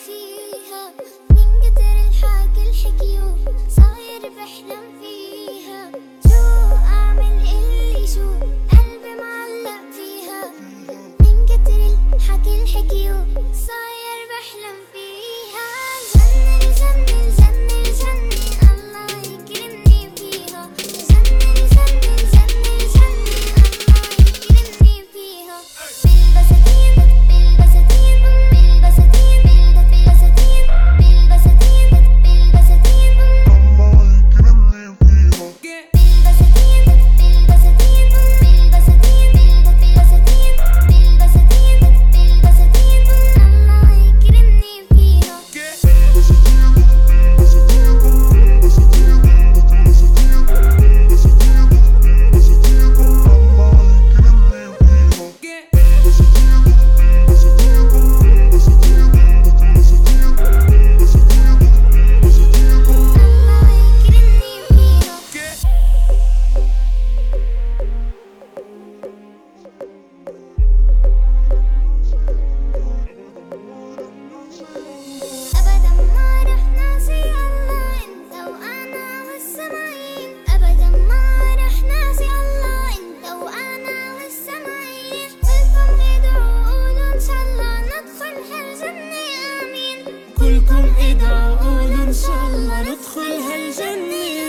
وشوف من كتر الحكي الحكي صاير بحلم فيها. كلكم ادعوا قولوا إن شاء الله ندخل هالجنة.